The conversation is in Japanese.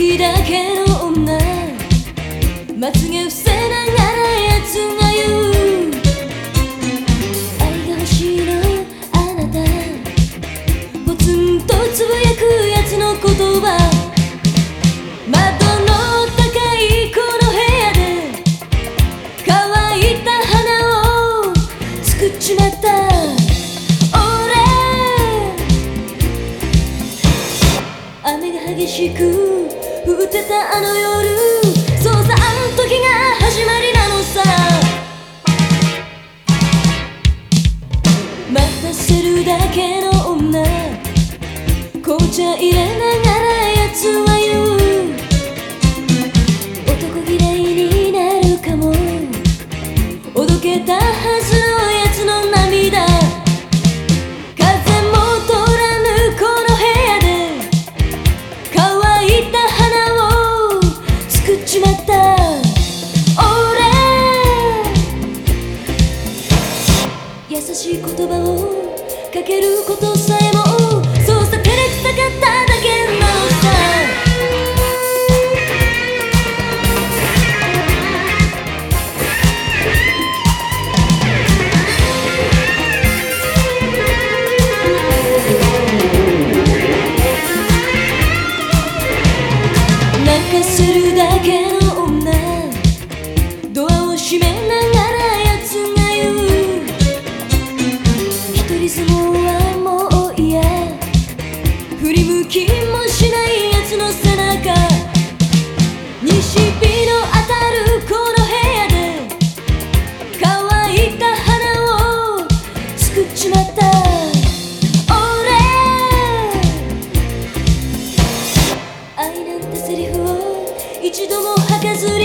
気だけの女。まつげ伏せながらやつが言う。愛が欲しいのあなた。ぽつんとつぶやくやつの言葉。窓の高いこの部屋で。乾いた花を作っちまった。俺。雨が激しく降ってたあの夜そうさあの時が始まりなのさ。待たせるだけの女紅茶入れながら優しい言葉をかけることさえもそうさ照れくさかっただけなのさ。泣かせるだけの女。ドアを閉めるつもはもう嫌。振り向きもしないやつの背中。西日の当たるこの部屋で。乾いた花を作っちまった。俺。愛なんてセリフを一度も吐かずに。